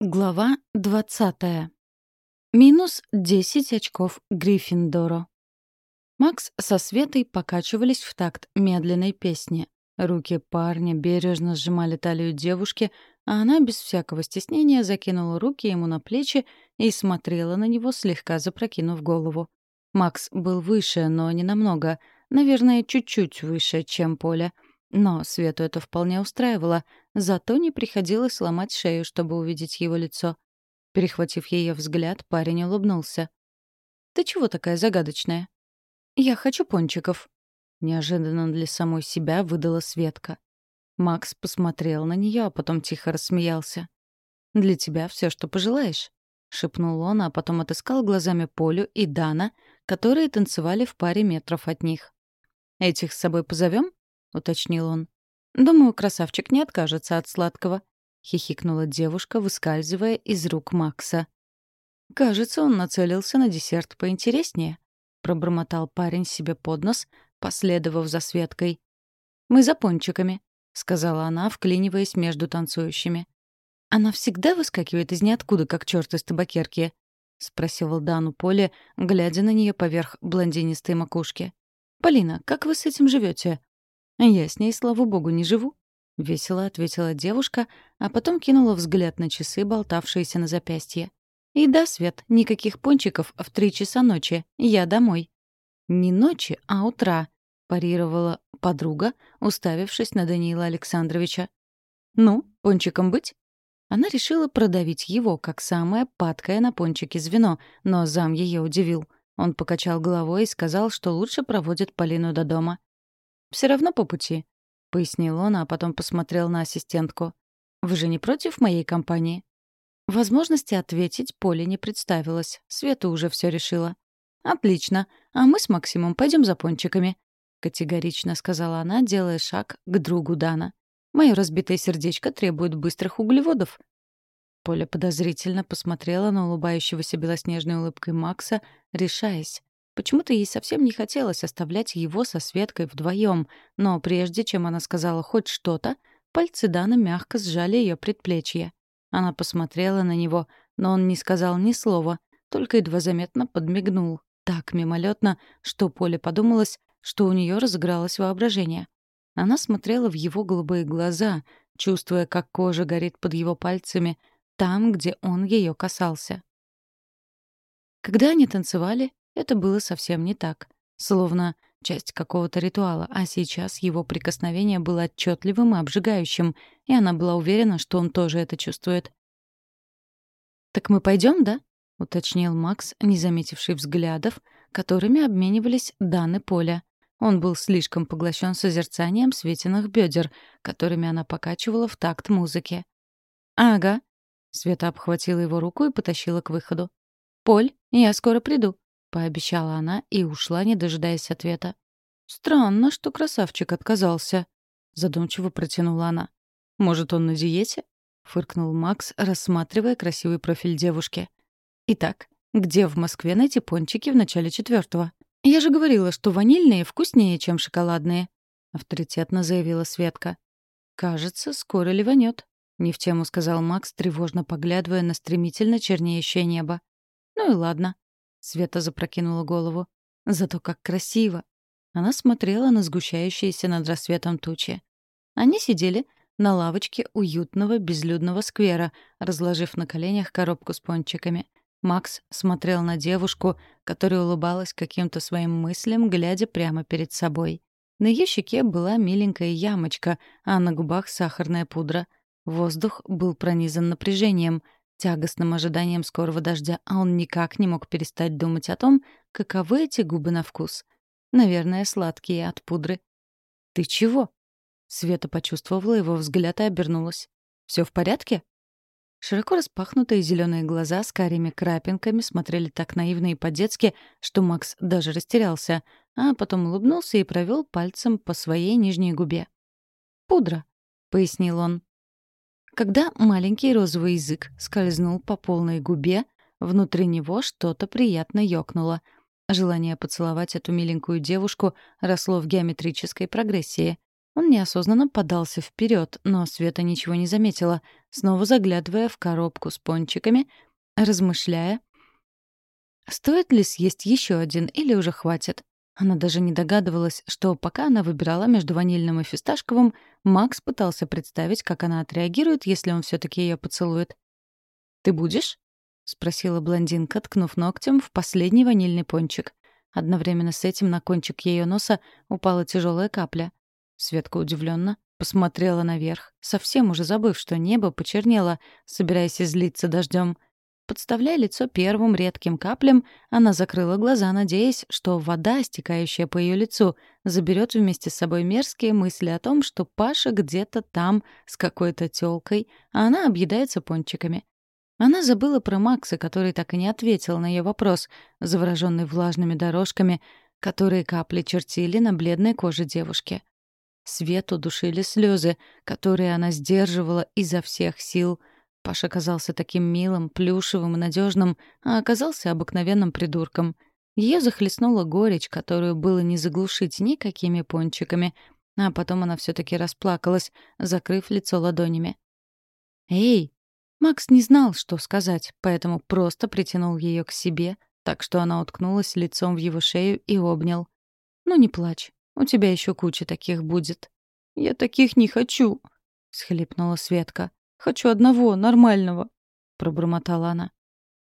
Глава 20. Минус 10 очков Гриффиндору. Макс со Светой покачивались в такт медленной песни. Руки парня бережно сжимали талию девушки, а она без всякого стеснения закинула руки ему на плечи и смотрела на него, слегка запрокинув голову. Макс был выше, но не намного, наверное, чуть-чуть выше, чем Поля — но Свету это вполне устраивало, зато не приходилось ломать шею, чтобы увидеть его лицо. Перехватив ее взгляд, парень улыбнулся. «Ты чего такая загадочная?» «Я хочу пончиков», — неожиданно для самой себя выдала Светка. Макс посмотрел на нее, а потом тихо рассмеялся. «Для тебя все, что пожелаешь», — шепнул он, а потом отыскал глазами Полю и Дана, которые танцевали в паре метров от них. «Этих с собой позовем? — уточнил он. «Думаю, красавчик не откажется от сладкого», — хихикнула девушка, выскальзывая из рук Макса. «Кажется, он нацелился на десерт поинтереснее», — пробормотал парень себе под нос, последовав за Светкой. «Мы за пончиками», — сказала она, вклиниваясь между танцующими. «Она всегда выскакивает из ниоткуда, как черт из табакерки», — спросил Дану Поле, глядя на нее поверх блондинистой макушки. «Полина, как вы с этим живете? «Я с ней, слава богу, не живу», — весело ответила девушка, а потом кинула взгляд на часы, болтавшиеся на запястье. «И да, Свет, никаких пончиков в три часа ночи. Я домой». «Не ночи, а утра», — парировала подруга, уставившись на Даниила Александровича. «Ну, пончиком быть?» Она решила продавить его, как самое падкое на пончике звено, но зам ее удивил. Он покачал головой и сказал, что лучше проводит Полину до дома. Все равно по пути», — пояснил он, а потом посмотрел на ассистентку. «Вы же не против моей компании?» Возможности ответить Поле не представилось. Света уже все решила. «Отлично. А мы с Максимом пойдем за пончиками», — категорично сказала она, делая шаг к другу Дана. «Мое разбитое сердечко требует быстрых углеводов». Поля подозрительно посмотрела на улыбающегося белоснежной улыбкой Макса, решаясь. Почему-то ей совсем не хотелось оставлять его со Светкой вдвоем, но прежде чем она сказала хоть что-то, пальцы Дана мягко сжали ее предплечье. Она посмотрела на него, но он не сказал ни слова, только едва заметно подмигнул. Так мимолетно, что Поле подумалось, что у нее разыгралось воображение. Она смотрела в его голубые глаза, чувствуя, как кожа горит под его пальцами, там, где он ее касался. Когда они танцевали, это было совсем не так. Словно часть какого-то ритуала, а сейчас его прикосновение было отчетливым и обжигающим, и она была уверена, что он тоже это чувствует. «Так мы пойдем, да?» — уточнил Макс, не заметивший взглядов, которыми обменивались Дан и Поля. Он был слишком поглощен созерцанием светиных бедер, которыми она покачивала в такт музыки. «Ага». Света обхватила его руку и потащила к выходу. «Поль, я скоро приду пообещала она и ушла, не дожидаясь ответа. «Странно, что красавчик отказался», — задумчиво протянула она. «Может, он на диете?» — фыркнул Макс, рассматривая красивый профиль девушки. «Итак, где в Москве найти пончики в начале четвертого? Я же говорила, что ванильные вкуснее, чем шоколадные», — авторитетно заявила Светка. «Кажется, скоро ливанет», — не в тему сказал Макс, тревожно поглядывая на стремительно чернеющее небо. «Ну и ладно. Света запрокинула голову. Зато как красиво. Она смотрела на сгущающиеся над рассветом тучи. Они сидели на лавочке уютного безлюдного сквера, разложив на коленях коробку с пончиками. Макс смотрел на девушку, которая улыбалась каким-то своим мыслям, глядя прямо перед собой. На ее щеке была миленькая ямочка, а на губах сахарная пудра. Воздух был пронизан напряжением тягостным ожиданием скорого дождя, а он никак не мог перестать думать о том, каковы эти губы на вкус. Наверное, сладкие от пудры. «Ты чего?» Света почувствовала его взгляд и обернулась. «Все в порядке?» Широко распахнутые зеленые глаза с карими крапинками смотрели так наивно и по-детски, что Макс даже растерялся, а потом улыбнулся и провел пальцем по своей нижней губе. «Пудра», — пояснил он. Когда маленький розовый язык скользнул по полной губе, внутри него что-то приятно ёкнуло. Желание поцеловать эту миленькую девушку росло в геометрической прогрессии. Он неосознанно подался вперед, но Света ничего не заметила, снова заглядывая в коробку с пончиками, размышляя, стоит ли съесть еще один или уже хватит. Она даже не догадывалась, что пока она выбирала между ванильным и фисташковым, Макс пытался представить, как она отреагирует, если он все таки ее поцелует. «Ты будешь?» — спросила блондинка, ткнув ногтем в последний ванильный пончик. Одновременно с этим на кончик ее носа упала тяжелая капля. Светка удивленно посмотрела наверх, совсем уже забыв, что небо почернело, собираясь излиться дождем. Подставляя лицо первым редким каплям, она закрыла глаза, надеясь, что вода, стекающая по ее лицу, заберет вместе с собой мерзкие мысли о том, что Паша где-то там с какой-то тёлкой, а она объедается пончиками. Она забыла про Макса, который так и не ответил на ее вопрос, завороженный влажными дорожками, которые капли чертили на бледной коже девушки. Свету душили слезы, которые она сдерживала изо всех сил — Паша казался таким милым, плюшевым и надежным, а оказался обыкновенным придурком. Ее захлестнула горечь, которую было не заглушить никакими пончиками, а потом она все таки расплакалась, закрыв лицо ладонями. «Эй!» Макс не знал, что сказать, поэтому просто притянул ее к себе, так что она уткнулась лицом в его шею и обнял. «Ну не плачь, у тебя еще куча таких будет». «Я таких не хочу», — схлипнула Светка. Хочу одного, нормального», — пробормотала она.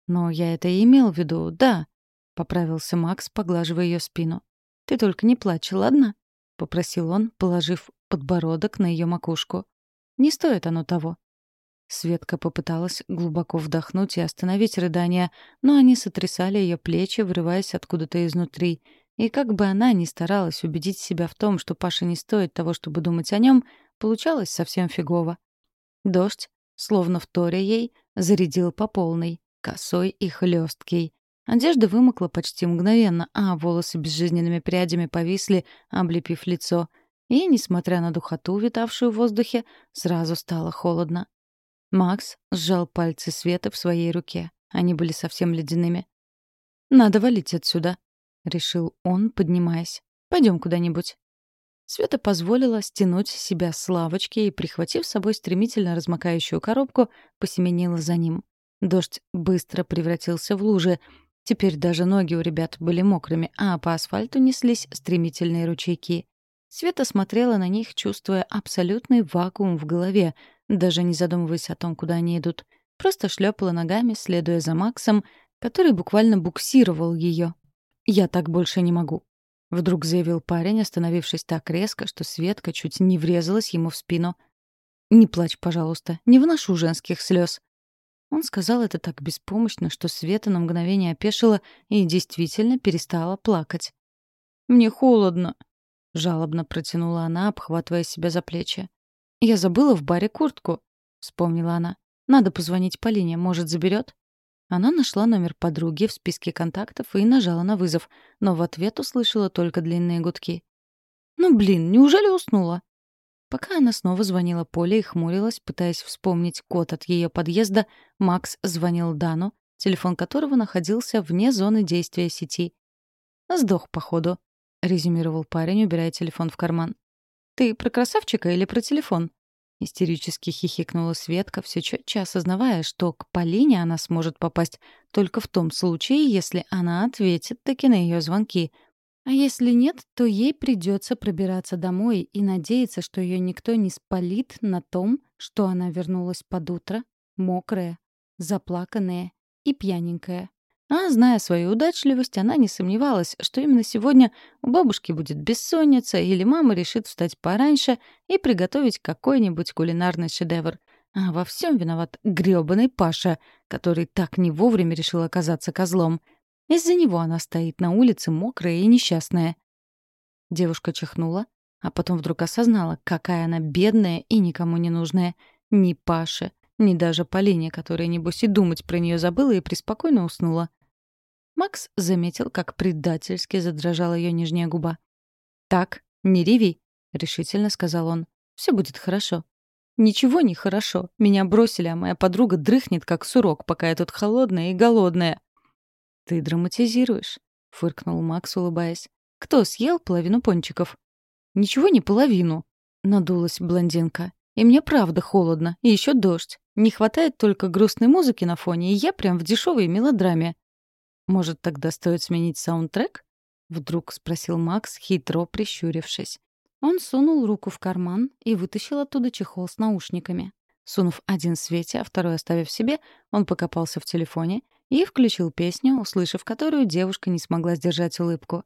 «Но я это и имел в виду, да», — поправился Макс, поглаживая ее спину. «Ты только не плачь, ладно?» — попросил он, положив подбородок на ее макушку. «Не стоит оно того». Светка попыталась глубоко вдохнуть и остановить рыдания, но они сотрясали ее плечи, вырываясь откуда-то изнутри. И как бы она ни старалась убедить себя в том, что Паша не стоит того, чтобы думать о нем, получалось совсем фигово. Дождь, словно вторя ей, зарядил по полной, косой и хлесткий. Одежда вымокла почти мгновенно, а волосы безжизненными прядями повисли, облепив лицо. И, несмотря на духоту, витавшую в воздухе, сразу стало холодно. Макс сжал пальцы Светы в своей руке. Они были совсем ледяными. «Надо валить отсюда», — решил он, поднимаясь. «Пойдем куда-нибудь». Света позволила стянуть себя с лавочки и, прихватив с собой стремительно размокающую коробку, посеменила за ним. Дождь быстро превратился в лужи. Теперь даже ноги у ребят были мокрыми, а по асфальту неслись стремительные ручейки. Света смотрела на них, чувствуя абсолютный вакуум в голове, даже не задумываясь о том, куда они идут. Просто шлепала ногами, следуя за Максом, который буквально буксировал ее. «Я так больше не могу. Вдруг заявил парень, остановившись так резко, что Светка чуть не врезалась ему в спину. «Не плачь, пожалуйста, не вношу женских слез. Он сказал это так беспомощно, что Света на мгновение опешила и действительно перестала плакать. «Мне холодно», — жалобно протянула она, обхватывая себя за плечи. «Я забыла в баре куртку», — вспомнила она. «Надо позвонить Полине, может, заберет? Она нашла номер подруги в списке контактов и нажала на вызов, но в ответ услышала только длинные гудки. «Ну, блин, неужели уснула?» Пока она снова звонила Поле и хмурилась, пытаясь вспомнить код от ее подъезда, Макс звонил Дану, телефон которого находился вне зоны действия сети. «Сдох, походу», — резюмировал парень, убирая телефон в карман. «Ты про красавчика или про телефон?» Истерически хихикнула Светка, все четче осознавая, что к Полине она сможет попасть только в том случае, если она ответит таки на ее звонки. А если нет, то ей придется пробираться домой и надеяться, что ее никто не спалит на том, что она вернулась под утро, мокрая, заплаканная и пьяненькая. А, зная свою удачливость, она не сомневалась, что именно сегодня у бабушки будет бессонница или мама решит встать пораньше и приготовить какой-нибудь кулинарный шедевр. А во всем виноват грёбаный Паша, который так не вовремя решил оказаться козлом. Из-за него она стоит на улице мокрая и несчастная. Девушка чихнула, а потом вдруг осознала, какая она бедная и никому не нужная. Ни Паше, ни даже Полине, которая, небось, и думать про нее забыла и преспокойно уснула. Макс заметил, как предательски задрожала ее нижняя губа. «Так, не реви», — решительно сказал он. «Все будет хорошо». «Ничего не хорошо. Меня бросили, а моя подруга дрыхнет, как сурок, пока я тут холодная и голодная». «Ты драматизируешь», — фыркнул Макс, улыбаясь. «Кто съел половину пончиков?» «Ничего не половину», надулась блондинка. «И мне правда холодно, и еще дождь. Не хватает только грустной музыки на фоне, и я прям в дешевой мелодраме». «Может, тогда стоит сменить саундтрек?» — вдруг спросил Макс, хитро прищурившись. Он сунул руку в карман и вытащил оттуда чехол с наушниками. Сунув один Свете, а второй оставив себе, он покопался в телефоне и включил песню, услышав которую девушка не смогла сдержать улыбку.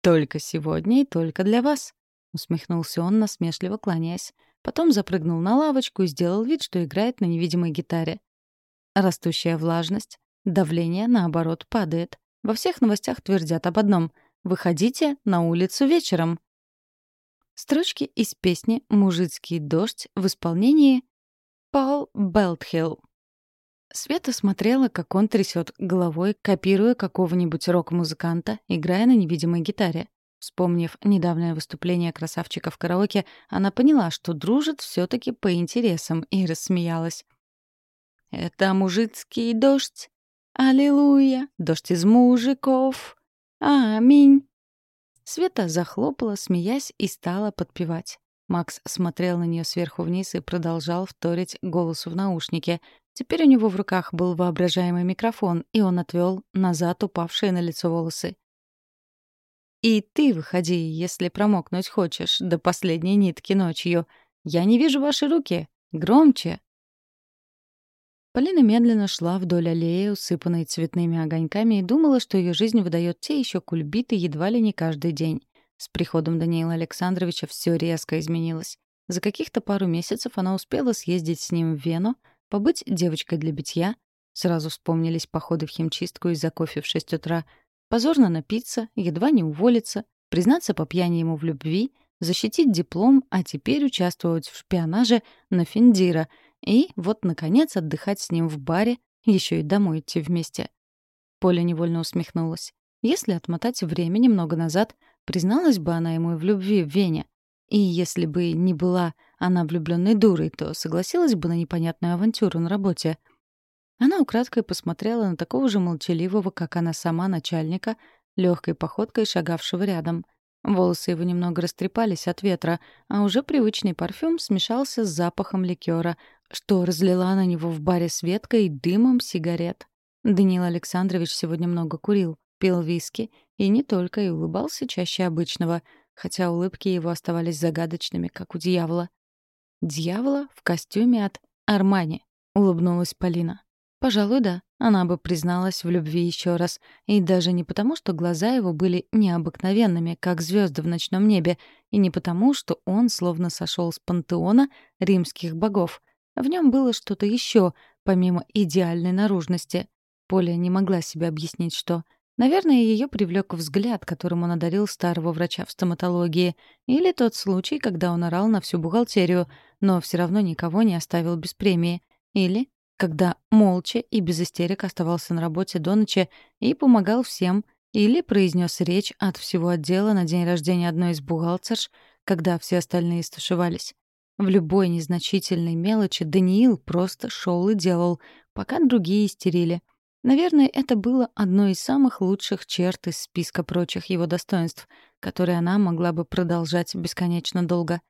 «Только сегодня и только для вас», — усмехнулся он, насмешливо кланяясь. Потом запрыгнул на лавочку и сделал вид, что играет на невидимой гитаре. Растущая влажность, давление, наоборот, падает. Во всех новостях твердят об одном — «Выходите на улицу вечером». Строчки из песни «Мужицкий дождь» в исполнении Пол Белтхилл. Света смотрела, как он трясет головой, копируя какого-нибудь рок-музыканта, играя на невидимой гитаре. Вспомнив недавнее выступление красавчика в караоке, она поняла, что дружит все таки по интересам, и рассмеялась. «Это мужицкий дождь. Аллилуйя! Дождь из мужиков. Аминь!» Света захлопала, смеясь, и стала подпевать. Макс смотрел на нее сверху вниз и продолжал вторить голосу в наушнике. Теперь у него в руках был воображаемый микрофон, и он отвел назад упавшие на лицо волосы. «И ты выходи, если промокнуть хочешь, до последней нитки ночью. Я не вижу ваши руки. Громче!» Полина медленно шла вдоль аллеи, усыпанной цветными огоньками, и думала, что ее жизнь выдает те еще кульбиты едва ли не каждый день. С приходом Даниила Александровича все резко изменилось. За каких-то пару месяцев она успела съездить с ним в Вену, побыть девочкой для битья, сразу вспомнились походы в химчистку из-за кофе в 6 утра, позорно напиться, едва не уволиться, признаться по пьяни ему в любви, защитить диплом, а теперь участвовать в шпионаже на Финдира — и вот, наконец, отдыхать с ним в баре, еще и домой идти вместе. Поля невольно усмехнулась. Если отмотать время немного назад, призналась бы она ему в любви в Вене. И если бы не была она влюбленной дурой, то согласилась бы на непонятную авантюру на работе. Она украдкой посмотрела на такого же молчаливого, как она сама, начальника, легкой походкой шагавшего рядом. Волосы его немного растрепались от ветра, а уже привычный парфюм смешался с запахом ликера, что разлила на него в баре Светка и дымом сигарет. Даниил Александрович сегодня много курил, пил виски и не только, и улыбался чаще обычного, хотя улыбки его оставались загадочными, как у дьявола. «Дьявола в костюме от Армани», — улыбнулась Полина. Пожалуй, да, она бы призналась в любви еще раз. И даже не потому, что глаза его были необыкновенными, как звезды в ночном небе, и не потому, что он словно сошел с пантеона римских богов. В нем было что-то еще, помимо идеальной наружности. Поля не могла себе объяснить, что. Наверное, ее привлек взгляд, которым он одарил старого врача в стоматологии, или тот случай, когда он орал на всю бухгалтерию, но все равно никого не оставил без премии. Или когда молча и без истерик оставался на работе до ночи и помогал всем, или произнес речь от всего отдела на день рождения одной из бухгалтерш, когда все остальные стушевались. В любой незначительной мелочи Даниил просто шел и делал, пока другие истерили. Наверное, это было одной из самых лучших черт из списка прочих его достоинств, которые она могла бы продолжать бесконечно долго.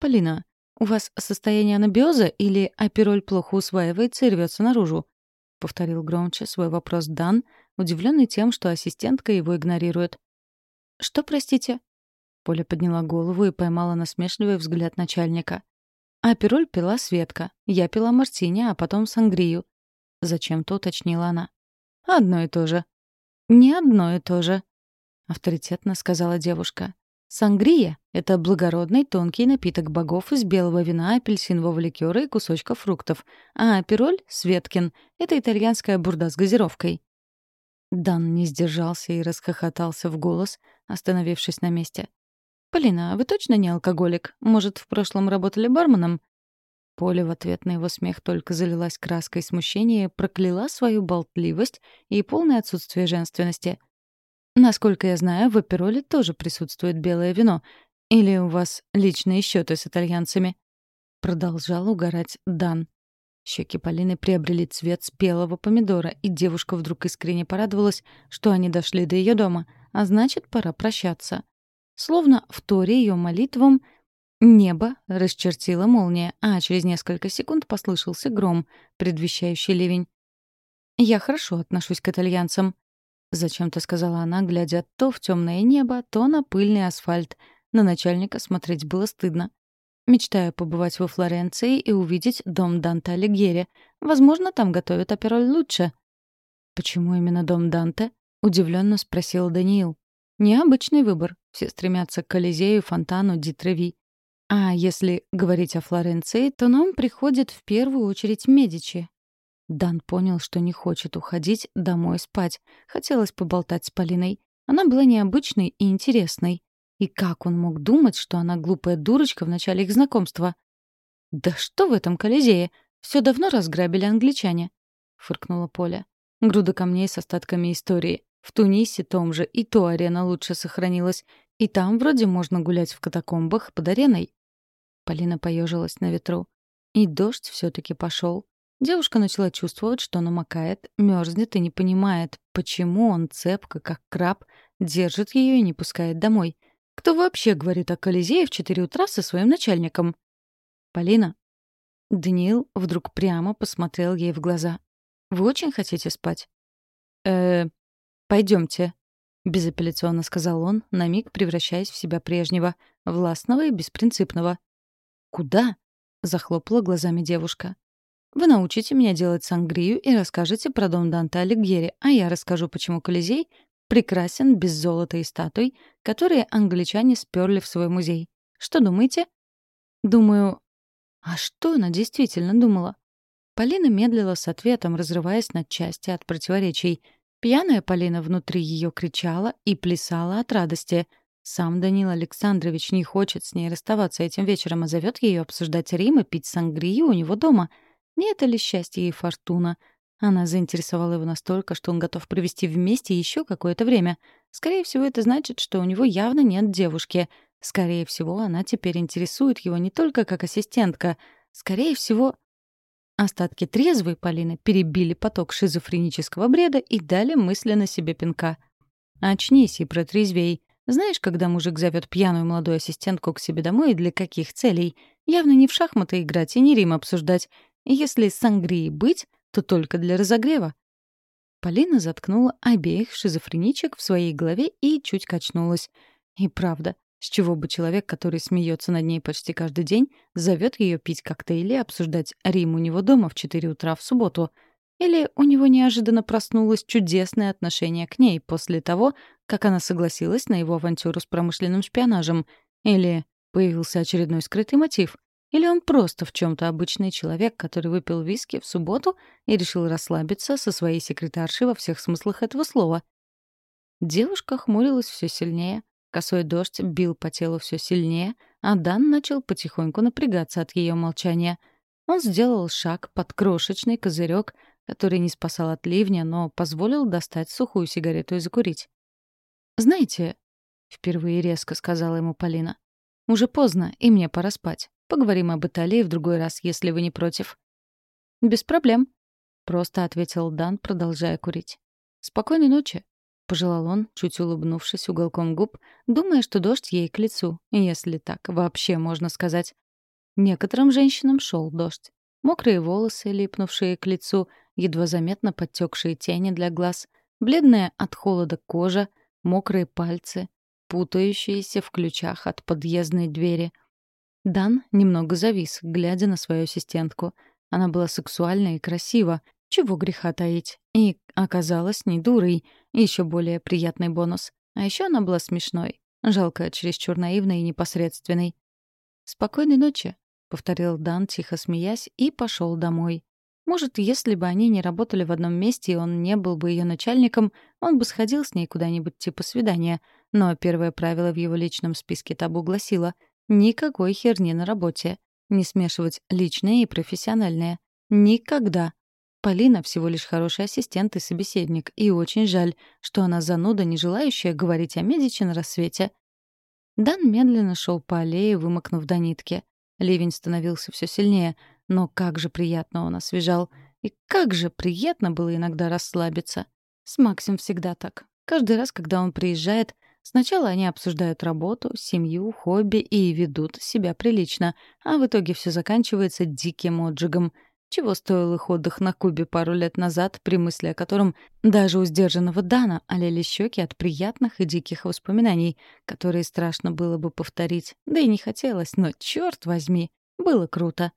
«Полина, «У вас состояние анабиоза или апероль плохо усваивается и рвется наружу?» — повторил громче свой вопрос Дан, удивленный тем, что ассистентка его игнорирует. «Что, простите?» Поля подняла голову и поймала насмешливый взгляд начальника. «Апероль пила Светка. Я пила мартини, а потом сангрию». Зачем-то уточнила она. «Одно и то же». «Не одно и то же», — авторитетно сказала девушка. Сангрия — это благородный тонкий напиток богов из белого вина, апельсинового ликера и кусочков фруктов. А пироль — Светкин — это итальянская бурда с газировкой. Дан не сдержался и расхохотался в голос, остановившись на месте. «Полина, а вы точно не алкоголик? Может, в прошлом работали барменом?» Поля в ответ на его смех только залилась краской смущения, прокляла свою болтливость и полное отсутствие женственности — Насколько я знаю, в Апероле тоже присутствует белое вино. Или у вас личные счеты с итальянцами?» Продолжал угорать Дан. Щеки Полины приобрели цвет спелого помидора, и девушка вдруг искренне порадовалась, что они дошли до ее дома, а значит, пора прощаться. Словно в торе ее молитвам, Небо расчертила молния, а через несколько секунд послышался гром, предвещающий ливень. «Я хорошо отношусь к итальянцам», — зачем-то сказала она, глядя то в темное небо, то на пыльный асфальт. На начальника смотреть было стыдно. Мечтаю побывать во Флоренции и увидеть дом Данте Алигьери. Возможно, там готовят опероль лучше. «Почему именно дом Данте?» — удивленно спросил Даниил. «Необычный выбор. Все стремятся к Колизею, фонтану, Дитреви. А если говорить о Флоренции, то нам приходит в первую очередь Медичи, Дан понял, что не хочет уходить домой спать. Хотелось поболтать с Полиной. Она была необычной и интересной. И как он мог думать, что она глупая дурочка в начале их знакомства? «Да что в этом Колизее? Все давно разграбили англичане», — фыркнула Поля. Груда камней с остатками истории. В Тунисе том же и то арена лучше сохранилась. И там вроде можно гулять в катакомбах под ареной. Полина поежилась на ветру. И дождь все таки пошел. Девушка начала чувствовать, что намокает, мерзнет и не понимает, почему он цепко, как краб, держит ее и не пускает домой. Кто вообще говорит о Колизее в четыре утра со своим начальником? Полина. Даниил вдруг прямо посмотрел ей в глаза. «Вы очень хотите спать?» «Э, пойдемте», — безапелляционно сказал он, на миг превращаясь в себя прежнего, властного и беспринципного. «Куда?» — захлопала глазами девушка. Вы научите меня делать сангрию и расскажете про дом Данте Алигьери, а я расскажу, почему Колизей прекрасен без золота и статуй, которые англичане сперли в свой музей. Что думаете? Думаю... А что она действительно думала? Полина медлила с ответом, разрываясь на части от противоречий. Пьяная Полина внутри ее кричала и плясала от радости. Сам Данил Александрович не хочет с ней расставаться этим вечером, а зовет ее обсуждать Рим и пить сангрию у него дома — не это ли счастье и фортуна? Она заинтересовала его настолько, что он готов провести вместе еще какое-то время. Скорее всего, это значит, что у него явно нет девушки. Скорее всего, она теперь интересует его не только как ассистентка. Скорее всего... Остатки трезвой Полины перебили поток шизофренического бреда и дали мысленно себе пинка. «Очнись и протрезвей. Знаешь, когда мужик зовет пьяную молодую ассистентку к себе домой и для каких целей? Явно не в шахматы играть и не Рим обсуждать. Если сангрии быть, то только для разогрева. Полина заткнула обеих шизофреничек в своей голове и чуть качнулась. И правда, с чего бы человек, который смеется над ней почти каждый день, зовет ее пить коктейли и обсуждать Рим у него дома в 4 утра в субботу? Или у него неожиданно проснулось чудесное отношение к ней после того, как она согласилась на его авантюру с промышленным шпионажем? Или появился очередной скрытый мотив? Или он просто в чем-то обычный человек, который выпил виски в субботу и решил расслабиться со своей секретаршей во всех смыслах этого слова? Девушка хмурилась все сильнее, косой дождь бил по телу все сильнее, а Дан начал потихоньку напрягаться от ее молчания. Он сделал шаг под крошечный козырек, который не спасал от ливня, но позволил достать сухую сигарету и закурить. «Знаете», — впервые резко сказала ему Полина, — «уже поздно, и мне пора спать. Поговорим об Италии в другой раз, если вы не против». «Без проблем», — просто ответил Дан, продолжая курить. «Спокойной ночи», — пожелал он, чуть улыбнувшись уголком губ, думая, что дождь ей к лицу, если так вообще можно сказать. Некоторым женщинам шел дождь. Мокрые волосы, липнувшие к лицу, едва заметно подтекшие тени для глаз, бледная от холода кожа, мокрые пальцы, путающиеся в ключах от подъездной двери — Дан немного завис, глядя на свою ассистентку. Она была сексуальна и красива, чего греха таить. И оказалась не дурой, еще более приятный бонус. А еще она была смешной, жалко, чересчур наивной и непосредственной. «Спокойной ночи», — повторил Дан, тихо смеясь, и пошел домой. Может, если бы они не работали в одном месте, и он не был бы ее начальником, он бы сходил с ней куда-нибудь типа свидания. Но первое правило в его личном списке табу гласило Никакой херни на работе. Не смешивать личное и профессиональное. Никогда. Полина всего лишь хороший ассистент и собеседник, и очень жаль, что она зануда, не желающая говорить о Медичи на рассвете. Дан медленно шел по аллее, вымокнув до нитки. Ливень становился все сильнее, но как же приятно он освежал. И как же приятно было иногда расслабиться. С Максим всегда так. Каждый раз, когда он приезжает, Сначала они обсуждают работу, семью, хобби и ведут себя прилично, а в итоге все заканчивается диким отжигом. Чего стоил их отдых на Кубе пару лет назад, при мысли о котором даже у сдержанного Дана олели щеки от приятных и диких воспоминаний, которые страшно было бы повторить. Да и не хотелось, но, черт возьми, было круто.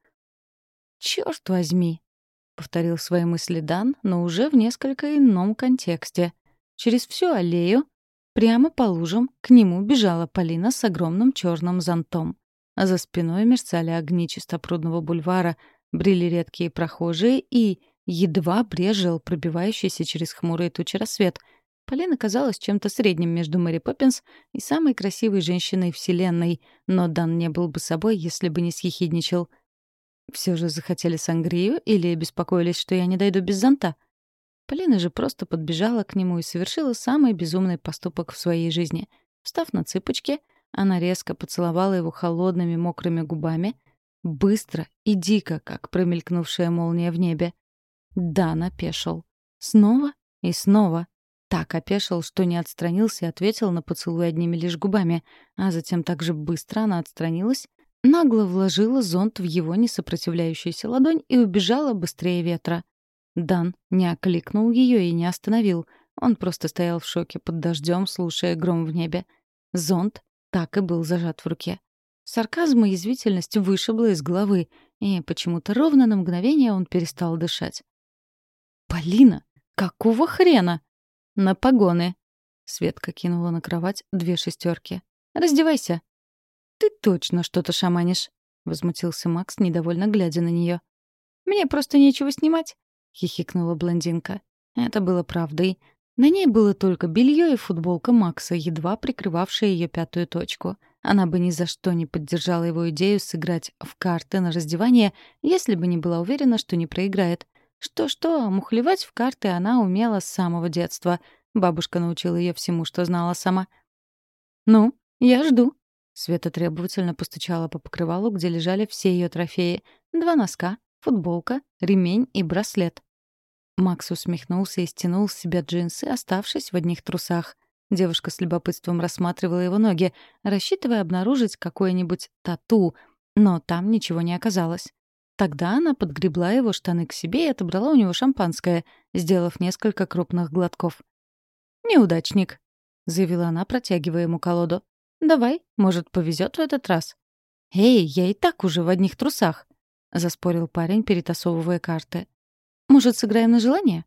Черт возьми, — повторил свои мысли Дан, но уже в несколько ином контексте. Через всю аллею Прямо по лужам к нему бежала Полина с огромным черным зонтом. А за спиной мерцали огни чистопрудного бульвара, брели редкие прохожие и едва брежил пробивающийся через хмурые тучи рассвет. Полина казалась чем-то средним между Мэри Поппинс и самой красивой женщиной Вселенной, но Дан не был бы собой, если бы не съехидничал. Все же захотели сангрию или беспокоились, что я не дойду без зонта — Полина же просто подбежала к нему и совершила самый безумный поступок в своей жизни. Встав на цыпочки, она резко поцеловала его холодными мокрыми губами, быстро и дико, как промелькнувшая молния в небе. Да, напешил. Снова и снова. Так опешил, что не отстранился и ответил на поцелуй одними лишь губами, а затем так же быстро она отстранилась, нагло вложила зонт в его несопротивляющуюся ладонь и убежала быстрее ветра. Дан не окликнул ее и не остановил. Он просто стоял в шоке под дождем, слушая гром в небе. Зонт так и был зажат в руке. Сарказм и язвительность вышибло из головы, и почему-то ровно на мгновение он перестал дышать. «Полина, какого хрена?» «На погоны!» Светка кинула на кровать две шестерки. «Раздевайся!» «Ты точно что-то шаманишь!» — возмутился Макс, недовольно глядя на нее. «Мне просто нечего снимать хихикнула блондинка. Это было правдой. На ней было только белье и футболка Макса, едва прикрывавшая ее пятую точку. Она бы ни за что не поддержала его идею сыграть в карты на раздевание, если бы не была уверена, что не проиграет. Что-что, мухлевать в карты она умела с самого детства. Бабушка научила ее всему, что знала сама. «Ну, я жду». Света требовательно постучала по покрывалу, где лежали все ее трофеи. Два носка, футболка, ремень и браслет. Макс усмехнулся и стянул с себя джинсы, оставшись в одних трусах. Девушка с любопытством рассматривала его ноги, рассчитывая обнаружить какое-нибудь тату, но там ничего не оказалось. Тогда она подгребла его штаны к себе и отобрала у него шампанское, сделав несколько крупных глотков. «Неудачник», — заявила она, протягивая ему колоду. «Давай, может, повезет в этот раз». «Эй, я и так уже в одних трусах», — заспорил парень, перетасовывая карты. Может, сыграем на желание?»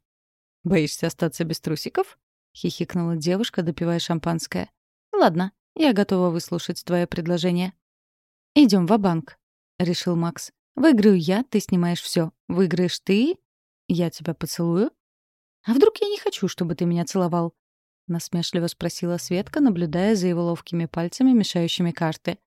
«Боишься остаться без трусиков?» — хихикнула девушка, допивая шампанское. «Ладно, я готова выслушать твое предложение». Идем в банк решил Макс. «Выиграю я, ты снимаешь все. Выиграешь ты, я тебя поцелую». «А вдруг я не хочу, чтобы ты меня целовал?» — насмешливо спросила Светка, наблюдая за его ловкими пальцами, мешающими карты.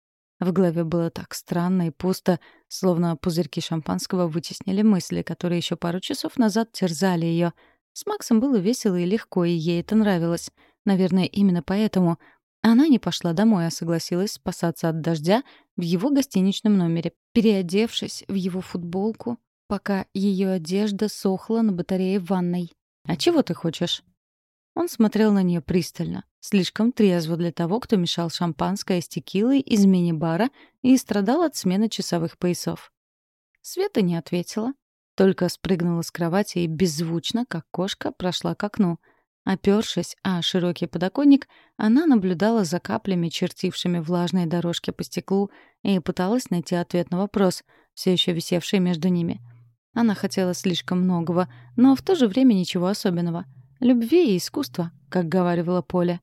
В голове было так странно и пусто, словно пузырьки шампанского вытеснили мысли, которые еще пару часов назад терзали ее. С Максом было весело и легко, и ей это нравилось. Наверное, именно поэтому она не пошла домой, а согласилась спасаться от дождя в его гостиничном номере, переодевшись в его футболку, пока ее одежда сохла на батарее в ванной. «А чего ты хочешь?» Он смотрел на нее пристально, слишком трезво для того, кто мешал шампанское с текилой из мини-бара и страдал от смены часовых поясов. Света не ответила, только спрыгнула с кровати и беззвучно, как кошка, прошла к окну. Опёршись о широкий подоконник, она наблюдала за каплями, чертившими влажные дорожки по стеклу, и пыталась найти ответ на вопрос, все еще висевший между ними. Она хотела слишком многого, но в то же время ничего особенного — Любви и искусства, как говаривала Поля.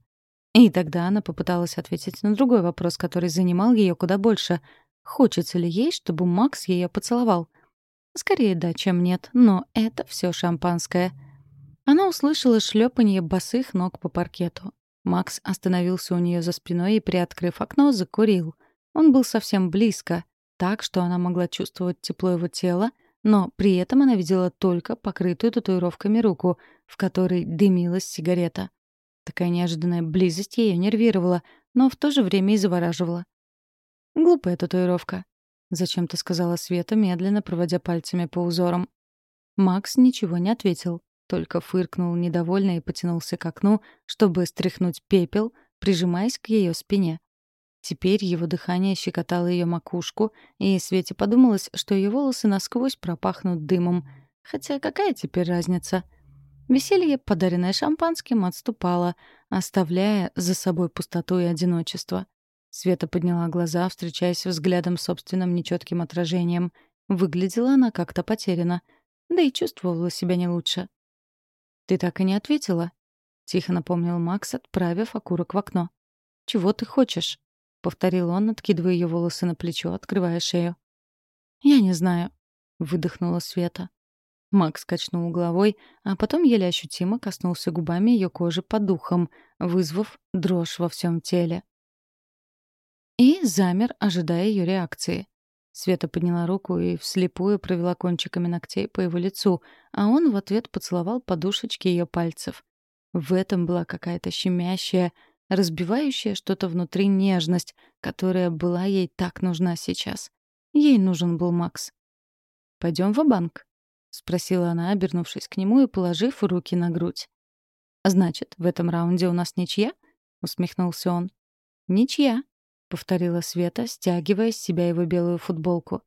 И тогда она попыталась ответить на другой вопрос, который занимал ее куда больше. Хочется ли ей, чтобы Макс ее поцеловал? Скорее да, чем нет, но это все шампанское. Она услышала шлепанье босых ног по паркету. Макс остановился у нее за спиной и, приоткрыв окно, закурил. Он был совсем близко, так что она могла чувствовать тепло его тела, но при этом она видела только покрытую татуировками руку, в которой дымилась сигарета. Такая неожиданная близость ее нервировала, но в то же время и завораживала. «Глупая татуировка», — зачем-то сказала Света, медленно проводя пальцами по узорам. Макс ничего не ответил, только фыркнул недовольно и потянулся к окну, чтобы стряхнуть пепел, прижимаясь к ее спине. Теперь его дыхание щекотало ее макушку, и Свете подумалось, что ее волосы насквозь пропахнут дымом. Хотя какая теперь разница? Веселье, подаренное шампанским, отступало, оставляя за собой пустоту и одиночество. Света подняла глаза, встречаясь взглядом с собственным нечетким отражением. Выглядела она как-то потеряна, да и чувствовала себя не лучше. «Ты так и не ответила?» — тихо напомнил Макс, отправив окурок в окно. «Чего ты хочешь?» — повторил он, откидывая ее волосы на плечо, открывая шею. «Я не знаю», — выдохнула Света. Макс качнул головой, а потом еле ощутимо коснулся губами ее кожи под духом, вызвав дрожь во всем теле. И замер, ожидая ее реакции. Света подняла руку и вслепую провела кончиками ногтей по его лицу, а он в ответ поцеловал подушечки ее пальцев. В этом была какая-то щемящая, разбивающая что-то внутри нежность, которая была ей так нужна сейчас. Ей нужен был Макс. «Пойдем в банк — спросила она, обернувшись к нему и положив руки на грудь. «Значит, в этом раунде у нас ничья?» — усмехнулся он. «Ничья», — повторила Света, стягивая с себя его белую футболку.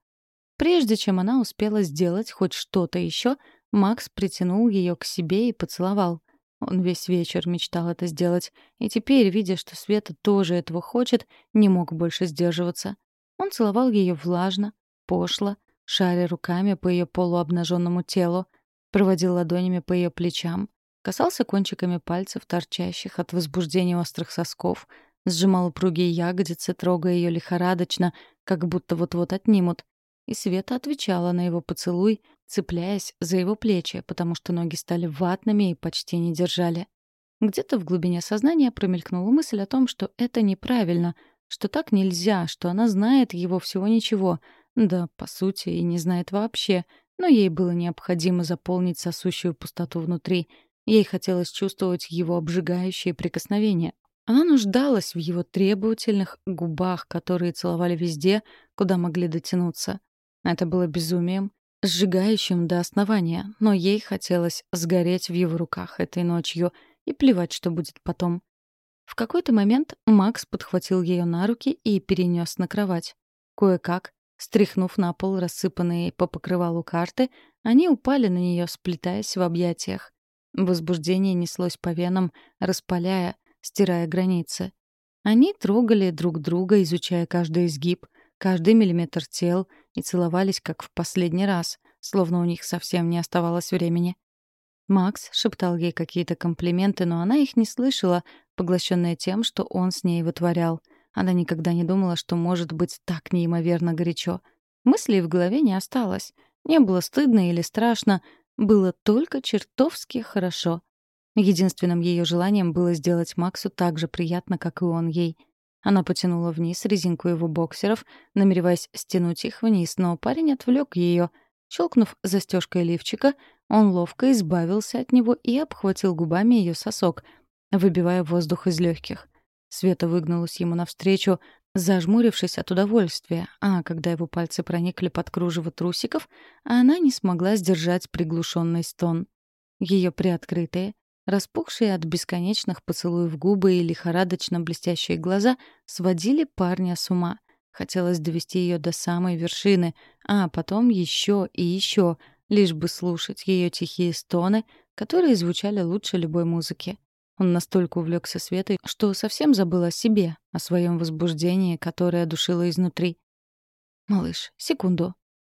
Прежде чем она успела сделать хоть что-то еще, Макс притянул ее к себе и поцеловал. Он весь вечер мечтал это сделать, и теперь, видя, что Света тоже этого хочет, не мог больше сдерживаться. Он целовал ее влажно, пошло, шаря руками по ее полуобнаженному телу, проводил ладонями по ее плечам, касался кончиками пальцев, торчащих от возбуждения острых сосков, сжимал упругие ягодицы, трогая ее лихорадочно, как будто вот-вот отнимут. И Света отвечала на его поцелуй, цепляясь за его плечи, потому что ноги стали ватными и почти не держали. Где-то в глубине сознания промелькнула мысль о том, что это неправильно, что так нельзя, что она знает его всего ничего — да, по сути, и не знает вообще, но ей было необходимо заполнить сосущую пустоту внутри. Ей хотелось чувствовать его обжигающие прикосновения. Она нуждалась в его требовательных губах, которые целовали везде, куда могли дотянуться. Это было безумием, сжигающим до основания, но ей хотелось сгореть в его руках этой ночью и плевать, что будет потом. В какой-то момент Макс подхватил ее на руки и перенес на кровать. Кое-как, Стряхнув на пол рассыпанные по покрывалу карты, они упали на нее, сплетаясь в объятиях. Возбуждение неслось по венам, распаляя, стирая границы. Они трогали друг друга, изучая каждый изгиб, каждый миллиметр тел и целовались, как в последний раз, словно у них совсем не оставалось времени. Макс шептал ей какие-то комплименты, но она их не слышала, поглощенная тем, что он с ней вытворял — она никогда не думала, что может быть так неимоверно горячо. Мыслей в голове не осталось. Не было стыдно или страшно. Было только чертовски хорошо. Единственным ее желанием было сделать Максу так же приятно, как и он ей. Она потянула вниз резинку его боксеров, намереваясь стянуть их вниз, но парень отвлек ее. Щелкнув застежкой лифчика, он ловко избавился от него и обхватил губами ее сосок, выбивая воздух из легких. Света выгнулась ему навстречу, зажмурившись от удовольствия, а когда его пальцы проникли под кружево трусиков, она не смогла сдержать приглушенный стон. Ее приоткрытые, распухшие от бесконечных поцелуев губы и лихорадочно блестящие глаза сводили парня с ума. Хотелось довести ее до самой вершины, а потом еще и еще, лишь бы слушать ее тихие стоны, которые звучали лучше любой музыки. Он настолько увлекся Светой, что совсем забыл о себе, о своем возбуждении, которое душило изнутри. «Малыш, секунду».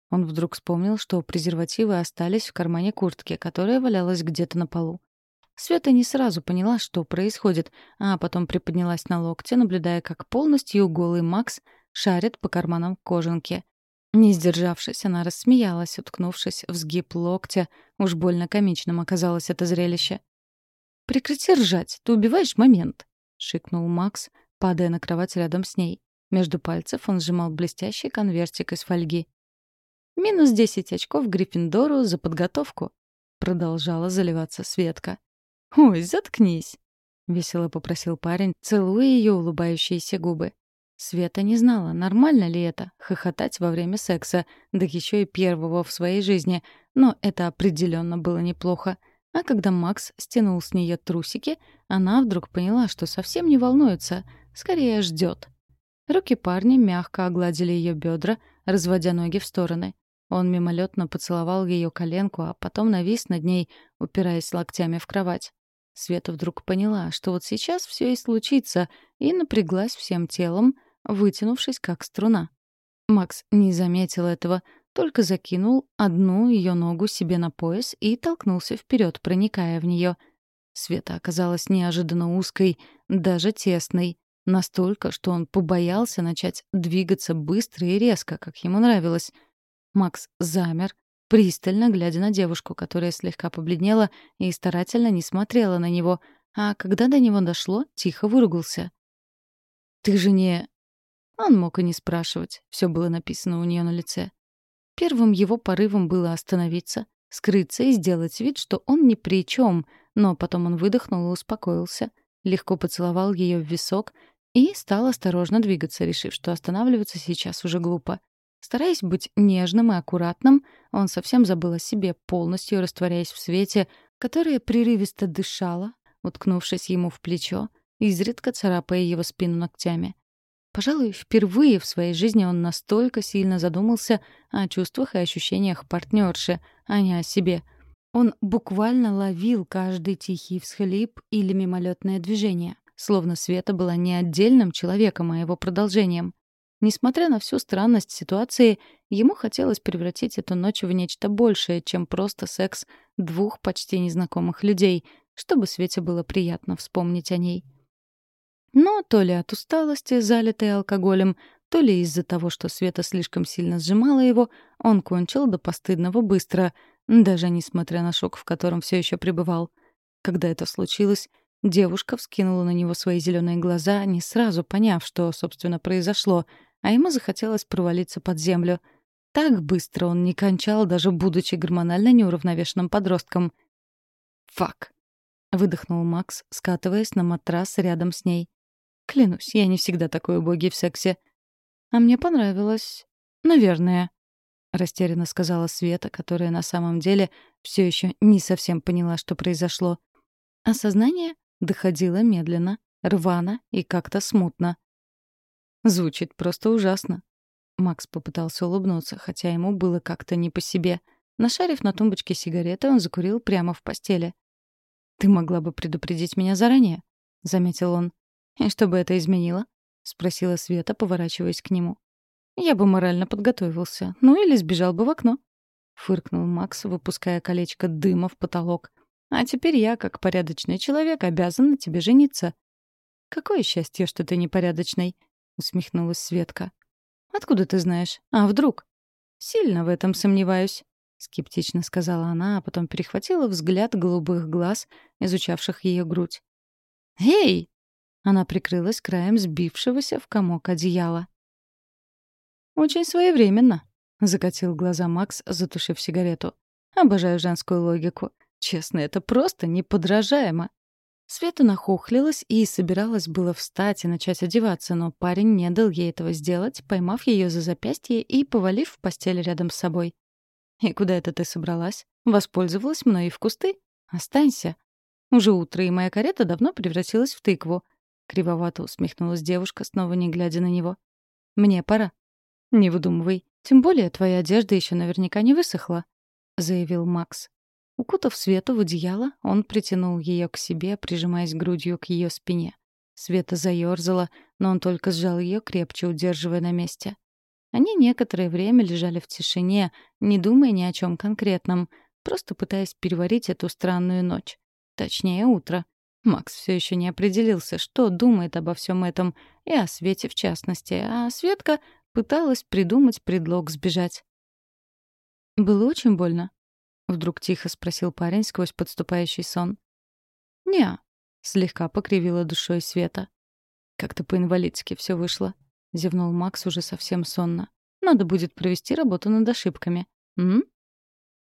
Он вдруг вспомнил, что презервативы остались в кармане куртки, которая валялась где-то на полу. Света не сразу поняла, что происходит, а потом приподнялась на локте, наблюдая, как полностью голый Макс шарит по карманам кожанки. Не сдержавшись, она рассмеялась, уткнувшись в сгиб локтя. Уж больно комичным оказалось это зрелище. «Прекрати ржать, ты убиваешь момент», — шикнул Макс, падая на кровать рядом с ней. Между пальцев он сжимал блестящий конвертик из фольги. «Минус десять очков Гриффиндору за подготовку», — продолжала заливаться Светка. «Ой, заткнись», — весело попросил парень, целуя ее улыбающиеся губы. Света не знала, нормально ли это — хохотать во время секса, да еще и первого в своей жизни, но это определенно было неплохо — А когда Макс стянул с нее трусики, она вдруг поняла, что совсем не волнуется, скорее ждет. Руки парня мягко огладили ее бедра, разводя ноги в стороны. Он мимолетно поцеловал ее коленку, а потом навис над ней, упираясь локтями в кровать. Света вдруг поняла, что вот сейчас все и случится, и напряглась всем телом, вытянувшись как струна. Макс не заметил этого, только закинул одну ее ногу себе на пояс и толкнулся вперед, проникая в нее. Света оказалась неожиданно узкой, даже тесной, настолько, что он побоялся начать двигаться быстро и резко, как ему нравилось — Макс замер, пристально глядя на девушку, которая слегка побледнела и старательно не смотрела на него, а когда до него дошло, тихо выругался. «Ты же не...» Он мог и не спрашивать, все было написано у нее на лице. Первым его порывом было остановиться, скрыться и сделать вид, что он ни при чем, но потом он выдохнул и успокоился, легко поцеловал ее в висок и стал осторожно двигаться, решив, что останавливаться сейчас уже глупо. Стараясь быть нежным и аккуратным, он совсем забыл о себе, полностью растворяясь в свете, которое прерывисто дышало, уткнувшись ему в плечо, изредка царапая его спину ногтями. Пожалуй, впервые в своей жизни он настолько сильно задумался о чувствах и ощущениях партнерши, а не о себе. Он буквально ловил каждый тихий всхлип или мимолетное движение, словно Света была не отдельным человеком, а его продолжением. Несмотря на всю странность ситуации, ему хотелось превратить эту ночь в нечто большее, чем просто секс двух почти незнакомых людей, чтобы Свете было приятно вспомнить о ней. Но то ли от усталости, залитой алкоголем, то ли из-за того, что Света слишком сильно сжимала его, он кончил до постыдного быстро, даже несмотря на шок, в котором все еще пребывал. Когда это случилось, девушка вскинула на него свои зеленые глаза, не сразу поняв, что, собственно, произошло — а ему захотелось провалиться под землю. Так быстро он не кончал, даже будучи гормонально неуравновешенным подростком. «Фак!» — выдохнул Макс, скатываясь на матрас рядом с ней. «Клянусь, я не всегда такой убогий в сексе. А мне понравилось. Наверное», — растерянно сказала Света, которая на самом деле все еще не совсем поняла, что произошло. Осознание доходило медленно, рвано и как-то смутно. Звучит просто ужасно. Макс попытался улыбнуться, хотя ему было как-то не по себе. Нашарив на тумбочке сигареты, он закурил прямо в постели. «Ты могла бы предупредить меня заранее», — заметил он. «И что бы это изменило?» — спросила Света, поворачиваясь к нему. «Я бы морально подготовился. Ну или сбежал бы в окно», — фыркнул Макс, выпуская колечко дыма в потолок. «А теперь я, как порядочный человек, обязан на тебе жениться». «Какое счастье, что ты непорядочный», — усмехнулась Светка. «Откуда ты знаешь? А вдруг?» «Сильно в этом сомневаюсь», — скептично сказала она, а потом перехватила взгляд голубых глаз, изучавших ее грудь. «Эй!» — она прикрылась краем сбившегося в комок одеяла. «Очень своевременно», — закатил глаза Макс, затушив сигарету. «Обожаю женскую логику. Честно, это просто неподражаемо». Света нахохлилась и собиралась было встать и начать одеваться, но парень не дал ей этого сделать, поймав ее за запястье и повалив в постель рядом с собой. «И куда это ты собралась? Воспользовалась мной и в кусты? Останься. Уже утро, и моя карета давно превратилась в тыкву». Кривовато усмехнулась девушка, снова не глядя на него. «Мне пора». «Не выдумывай. Тем более твоя одежда еще наверняка не высохла», — заявил Макс. Укутав Свету в одеяло, он притянул ее к себе, прижимаясь грудью к ее спине. Света заерзала, но он только сжал ее крепче, удерживая на месте. Они некоторое время лежали в тишине, не думая ни о чем конкретном, просто пытаясь переварить эту странную ночь. Точнее, утро. Макс все еще не определился, что думает обо всем этом, и о Свете в частности, а Светка пыталась придумать предлог сбежать. Было очень больно. — вдруг тихо спросил парень сквозь подступающий сон. «Не-а», слегка покривила душой Света. «Как-то по-инвалидски все вышло», — зевнул Макс уже совсем сонно. «Надо будет провести работу над ошибками. М?»,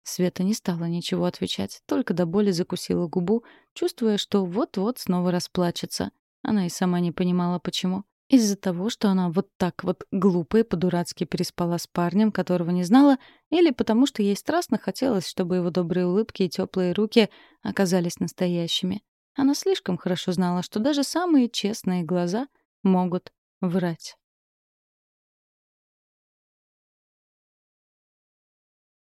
Света не стала ничего отвечать, только до боли закусила губу, чувствуя, что вот-вот снова расплачется. Она и сама не понимала, почему. Из-за того, что она вот так вот глупо и по-дурацки переспала с парнем, которого не знала, или потому что ей страстно хотелось, чтобы его добрые улыбки и теплые руки оказались настоящими. Она слишком хорошо знала, что даже самые честные глаза могут врать.